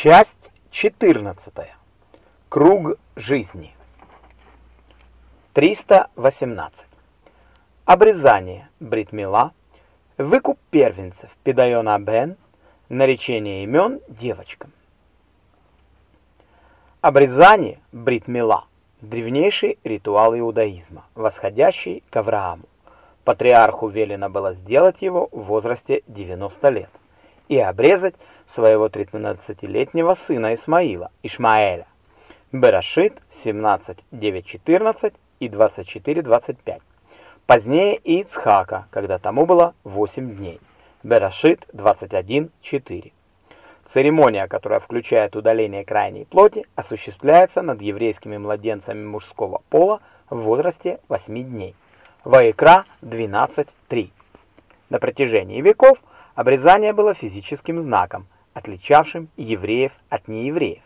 Часть 14. Круг жизни. 318. Обрезание бритмила, выкуп первенцев Педайона Бен, наречение имен девочкам. Обрезание бритмила – древнейший ритуал иудаизма, восходящий к Аврааму. Патриарху велено было сделать его в возрасте 90 лет и обрезать своего 13-летнего сына Исмаила, Ишмаэля. Берашит 17.9.14 и 24.25. Позднее Ицхака, когда тому было 8 дней. Берашит 21.4. Церемония, которая включает удаление крайней плоти, осуществляется над еврейскими младенцами мужского пола в возрасте 8 дней. Ваикра 12.3. На протяжении веков обрезание было физическим знаком, отличавшим евреев от неевреев.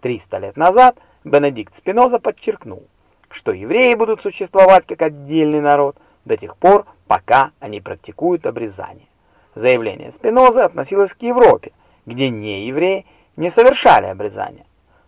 300 лет назад Бенедикт Спиноза подчеркнул, что евреи будут существовать как отдельный народ до тех пор, пока они практикуют обрезание. Заявление Спинозы относилось к Европе, где неевреи не совершали обрезание.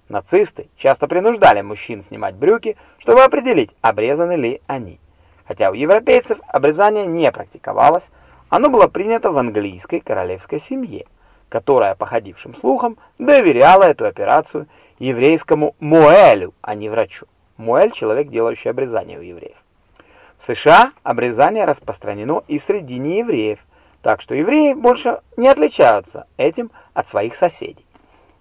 Нацисты часто принуждали мужчин снимать брюки, чтобы определить, обрезаны ли они. Хотя у европейцев обрезание не практиковалось, оно было принято в английской королевской семье которая, по ходившим слухам, доверяла эту операцию еврейскому Муэлю, а не врачу. Муэль – человек, делающий обрезание у евреев. В США обрезание распространено и среди неевреев, так что евреи больше не отличаются этим от своих соседей.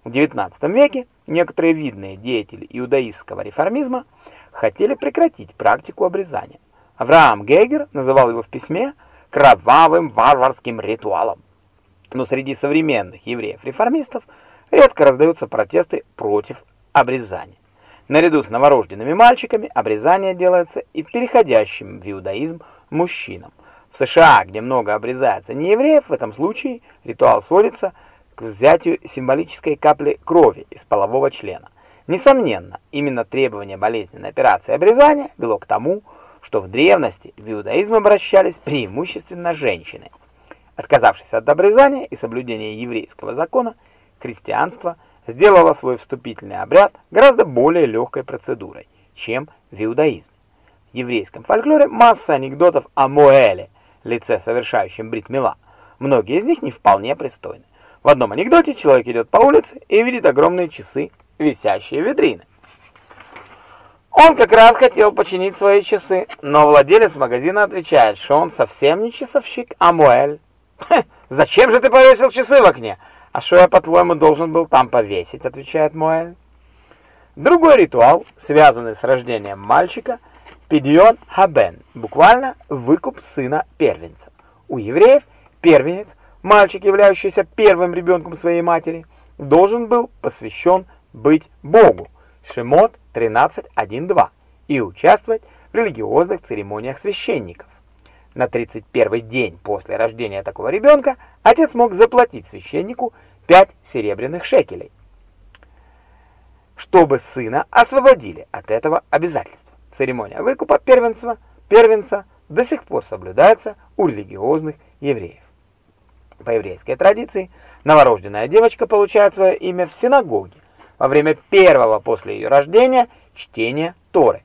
В XIX веке некоторые видные деятели иудаистского реформизма хотели прекратить практику обрезания. Авраам Гейгер называл его в письме «кровавым варварским ритуалом» но среди современных евреев-реформистов редко раздаются протесты против обрезания. Наряду с новорожденными мальчиками обрезание делается и переходящим в иудаизм мужчинам. В США, где много обрезается неевреев, в этом случае ритуал сводится к взятию символической капли крови из полового члена. Несомненно, именно требование болезненной операции обрезания вело к тому, что в древности в иудаизм обращались преимущественно женщины – Отказавшись от обрезания и соблюдения еврейского закона, христианство сделало свой вступительный обряд гораздо более легкой процедурой, чем в иудаизме. В еврейском фольклоре масса анекдотов о Моэле, лице, совершающем брит-мила. Многие из них не вполне пристойны. В одном анекдоте человек идет по улице и видит огромные часы, висящие в витрине. Он как раз хотел починить свои часы, но владелец магазина отвечает, что он совсем не часовщик, а Моэль. «Зачем же ты повесил часы в окне?» «А что я, по-твоему, должен был там повесить?» — отвечает Моэль. Другой ритуал, связанный с рождением мальчика, Пидьон Хабен, буквально выкуп сына первенца. У евреев первенец, мальчик, являющийся первым ребенком своей матери, должен был посвящен быть Богу, Шемот 13.1.2, и участвовать в религиозных церемониях священников. На 31 день после рождения такого ребенка отец мог заплатить священнику 5 серебряных шекелей, чтобы сына освободили от этого обязательства. Церемония выкупа первенства, первенца до сих пор соблюдается у религиозных евреев. По еврейской традиции новорожденная девочка получает свое имя в синагоге во время первого после ее рождения чтения Торы.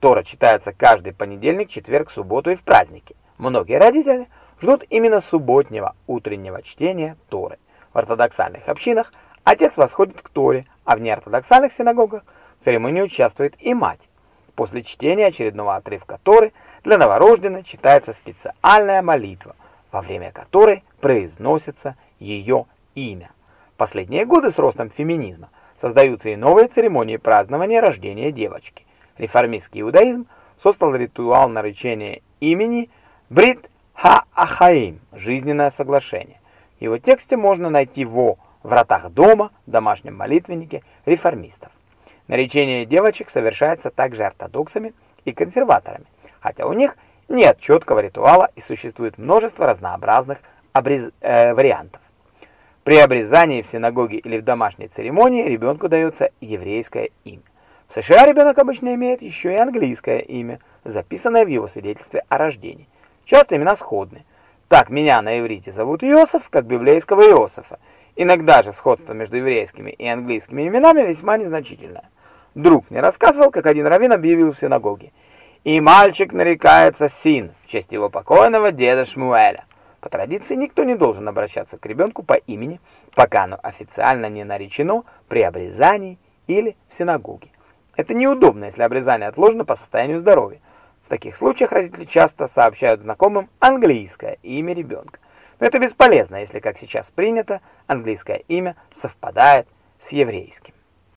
Тора читается каждый понедельник, четверг, субботу и в праздники. Многие родители ждут именно субботнего утреннего чтения Торы. В ортодоксальных общинах отец восходит к Торе, а в неортодоксальных синагогах в церемонии участвует и мать. После чтения очередного отрывка Торы для новорожденной читается специальная молитва, во время которой произносится ее имя. Последние годы с ростом феминизма создаются и новые церемонии празднования рождения девочки. Реформистский иудаизм создал ритуал наречения имени Брит Ха-Ахаим – жизненное соглашение. В его тексте можно найти во «Вратах дома», домашнем молитвеннике реформистов. Наречение девочек совершается также ортодоксами и консерваторами, хотя у них нет четкого ритуала и существует множество разнообразных обрез... э, вариантов. При обрезании в синагоге или в домашней церемонии ребенку дается еврейское имя. В США ребенок обычно имеет еще и английское имя, записанное в его свидетельстве о рождении. Часто имена сходны. Так, меня на иврите зовут Иосиф, как библейского Иосифа, Иногда же сходство между еврейскими и английскими именами весьма незначительное. Друг мне рассказывал, как один раввин объявил в синагоге. «И мальчик нарекается Син в честь его покойного деда Шмуэля». По традиции никто не должен обращаться к ребенку по имени, пока оно официально не наречено при обрезании или в синагоге. Это неудобно, если обрезание отложено по состоянию здоровья. В таких случаях родители часто сообщают знакомым английское имя ребенка. Но это бесполезно, если, как сейчас принято, английское имя совпадает с еврейским.